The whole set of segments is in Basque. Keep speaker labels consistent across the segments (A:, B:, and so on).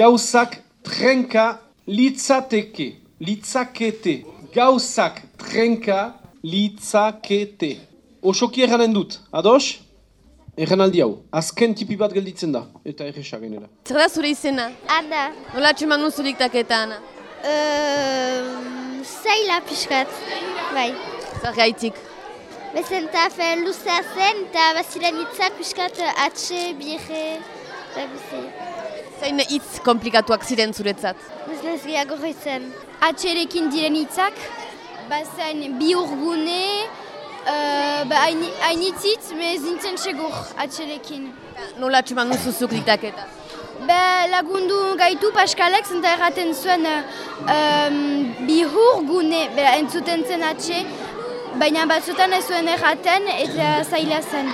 A: gauzak trenka litzateke, litzakete. Gauzak trenka litzakete. Osoki eranen dut, ados? Egan aldi hau, azken tipi bat gelditzen da, eta egesa genera.
B: Zer da zure izena?
C: Ana,
B: Nola atxeman duzu diktaketa, Ana?
C: uh, zaila pixkat, bai.
B: Zer gaitik?
C: Bezen eta fe luzea zen, eta baziren hitza pixkat atxe, bieje, eta bizi.
B: Zein hitz komplikatuak ziren zuretzat?
C: Ez lez gehiago goitzen.
D: atxerekin diren hitzak, bazen bi urgune, uh, ba, hain- hainitzit, me ez nintzen segur atxerekin.
B: Nola atxeman duzu zuk diktaketa?
D: Be lagundu gaitu Paskalek zenta erraten zuen um, bi urgune, bera entzuten zen atxe, baina batzutan ez zuen erraten eta zaila zen.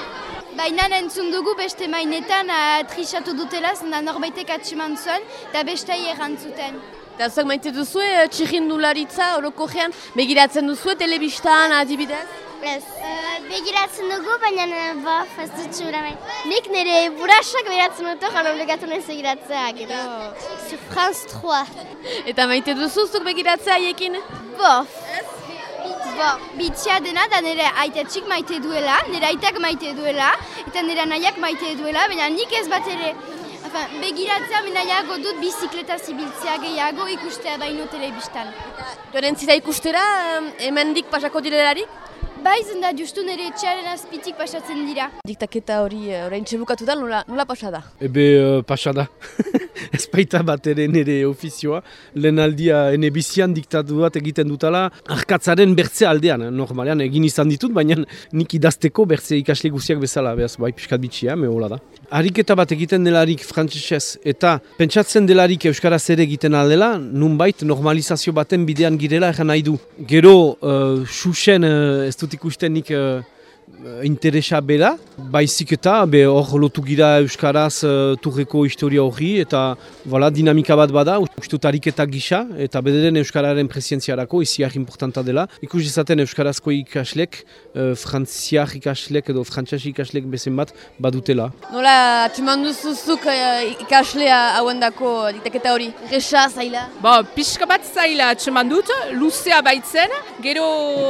D: Baina entzun dugu beste mainetan uh, trisatu dutela, zenta norbaitek atxeman zuen, eta bestei errantzuten.
B: Eta zuek maite duzue eh, txirrindularitza orokorrean begiratzen duzue telebistan adibidez?
C: Ez. Uh, begiratzen dugu, baina ba, ez dut txura nahi. Nik nire burasak begiratzen dut, jano obligatu nahi segiratzea, gero. Sur France 3.
B: Eta maite duzu zuk begiratzea haiekin?
D: Bof. Bo, bitxia dena da nire aitatxik maite duela, nire aitak maite duela, eta nire nahiak maite duela, baina nik ez bat ere Enfin, begiratzea nahiago dut bizikleta zibiltzea gehiago ikustea baino telebistan.
B: Joren zira ikustera, em, hemendik pasako direlarik?
D: Bai da justu nire etxearen azpitik pasatzen dira.
B: Diktaketa hori eh, orain txebukatu da, nola, nola pasa da?
A: Ebe uh, pasada. Ez baita bat ere nire ofizioa. Lehen aldia ene bizian diktatu bat egiten dutala. Arkatzaren bertze aldean. eh, Normalean egin izan ditut, baina nik idazteko bertze ikasle guziak bezala. Beaz, bai, pixkat bitxia, me hola da. Ariketa bat egiten delarik frantzesez eta pentsatzen delarik euskaraz ere egiten aldela, nunbait normalizazio baten bidean girela egan nahi du. Gero, uh, xuxen uh, ez dut ikusten nik interesa bera, baizik eta be hor lotu gira Euskaraz uh, turreko historia horri eta voilà, dinamika bat bada, ustut ariketa gisa eta bederen Euskararen presientziarako iziak importanta dela. Ikus izaten Euskarazko ikaslek, uh, frantziak ikaslek edo frantxas ikaslek bezen bat badutela.
B: Nola atxeman duzu zuk eh, ikaslea hauendako diktaketa hori? Resa, zaila?
E: Ba, pixka bat zaila atseman dut, luzea baitzen, gero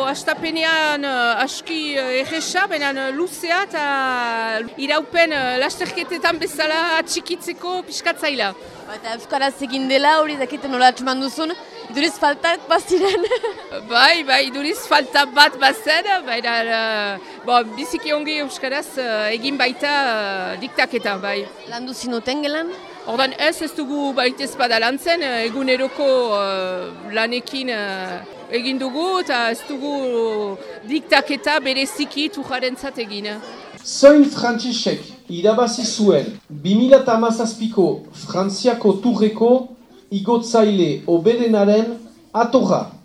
E: astapenean uh, aski uh, erresa, baina uh, luzea eta iraupen uh, lasterketetan bezala atxikitzeko pixka zaila.
B: Ba, Eta Euskaraz egin dela hori dakiten nola atxeman duzun, iduriz faltak baziren.
E: bai, bai, iduriz falta bat bazen, baina uh, biziki ongi euskaraz uh, egin baita uh, diktaketa, bai.
B: Landu zinuten gelan?
E: Ordan ez ez dugu baitez bada lantzen, eh, eguneroko uh, lanekin uh, egin dugu eta ez dugu diktaketa bereziki tujarentzat egin.
A: Zoin Frantzisek irabazi zuen 2008ko Frantziako turreko igotzaile oberenaren atorra.